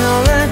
all I